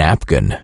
napkin.